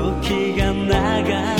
時が流れ。